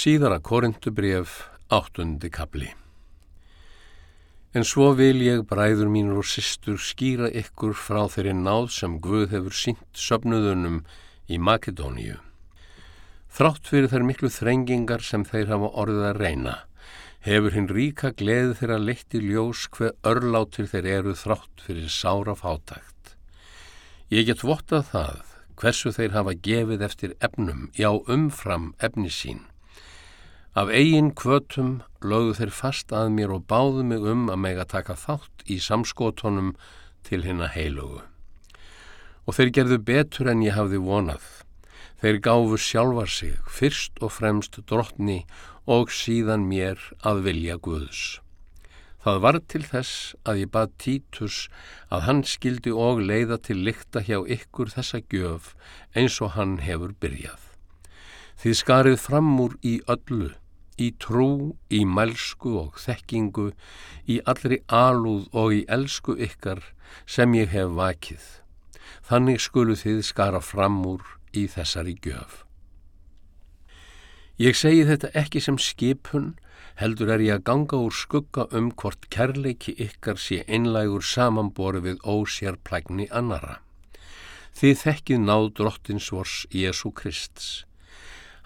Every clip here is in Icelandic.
Síðara Korintubref, áttundi kapli. En svo vil ég, bræður mínur og systur, skýra ykkur frá þeirri náð sem Guð hefur sínt söpnuðunum í Makedóníu. Þrátt fyrir þær miklu þrengingar sem þeir hafa orðið að reyna, hefur hinn ríka gleði þeirra leitt í ljós hver örlátir þeir eru þrátt fyrir sára fátækt. Ég get vottað það hversu þeir hafa gefið eftir efnum, já umfram efni sín. Af eigin kvötum lögðu þeir fast að mér og báðu mig um að meg að taka þátt í samskotunum til hinna heilugu. Og þeir gerðu betur en ég hafði vonað. Þeir gáfu sjálfar sig, fyrst og fremst drottni og síðan mér að vilja Guðs. Það var til þess að ég bað Títus að hann skildi og leiða til lykta hjá ykkur þessa gjöf eins og hann hefur byrjað. Þið skarið fram úr í öllu, í trú, í mælsku og þekkingu, í allri alúð og í elsku ykkar sem ég hef vakið. Þannig skulu þið skara fram úr í þessari gjöf. Ég segi þetta ekki sem skipun, heldur er ég að ganga úr skugga um hvort kærleiki ykkar sé einlægur samanbori við ósérplægni annara. Þið þekkið náð drottins vors Jésu Krists.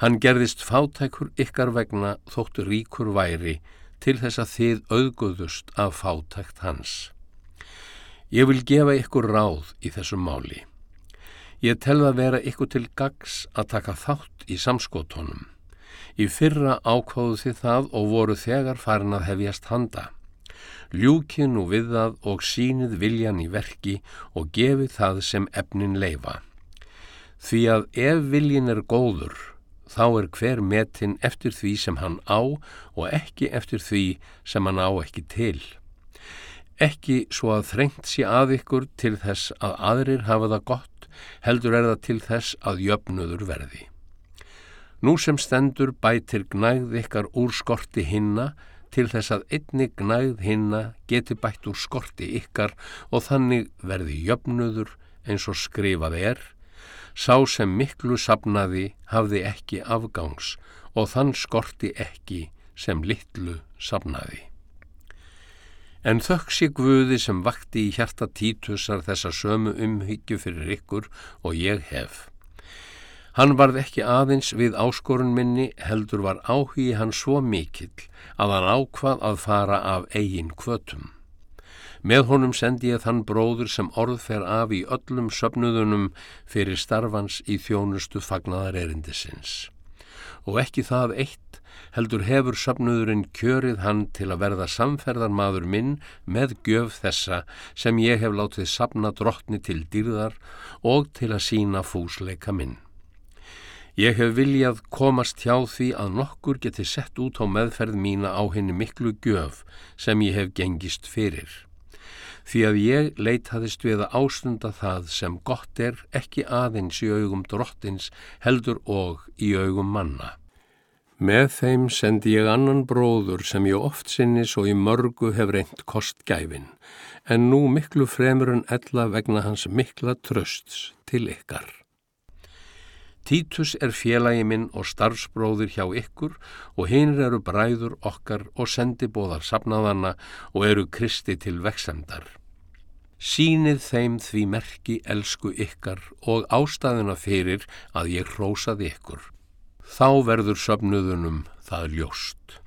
Hann gerðist fátækur ykkar vegna þóttu ríkur væri til þess að þið auðguðust af fátækt hans. Ég vil gefa ykkur ráð í þessum máli. Ég tel að vera ykkur til gags að taka þátt í samskotónum. Í fyrra ákváðu þið það og voru þegar farin að hefjast handa. Ljúkið nú við það og sínið viljan í verki og gefið það sem efnin leifa. Því að ef viljin er góður, þá er hver metin eftir því sem hann á og ekki eftir því sem hann á ekki til. Ekki svo að þrengt sé að ykkur til þess að aðrir hafa það gott, heldur er það til þess að jöfnudur verði. Nú sem stendur bætir gnægð ykkar úr skorti hinna til þess að einni gnægð hinna geti bætt úr skorti ykkar og þannig verði jöfnudur eins og skrifað er. Sá sem miklu sapnaði hafði ekki afgangs og þann skorti ekki sem litlu sapnaði. En þökk sé Guði sem vakti í hjarta títusar þessa sömu umhyggju fyrir ykkur og ég hef. Hann varð ekki aðeins við áskorun minni heldur var áhugi hann svo mikill að hann ákvað að fara af eigin kvötum. Með honum sendi ég þann bróður sem orð fer af í öllum söpnuðunum fyrir starfans í þjónustu fagnaðar erindisins. Og ekki það eitt heldur hefur söpnuðurinn kjörið hann til að verða samferðarmadur minn með gjöf þessa sem ég hef látið sapna drottni til dýrðar og til að sína fúsleika minn. Ég hef viljað komast hjá því að nokkur geti sett út á meðferð mína á henni miklu gjöf sem ég hef gengist fyrir. Því að ég leitaðist við að ástunda það sem gott er ekki aðeins í augum drottins heldur og í augum manna. Með þeim sendi ég annan bróður sem ég oft sinnis og í mörgu hef reynd kostgæfin, en nú miklu fremur en ella vegna hans mikla trösts til ykkar. Títus er félagi minn og starfsbróðir hjá ykkur og hinn eru bræður okkar og sendibóðar sapnaðana og eru kristi til veksemdar. Sýnið þeim því merki elsku ykkar og ástæðuna fyrir að ég hrósaði ykkur. Þá verður söpnuðunum það ljóst.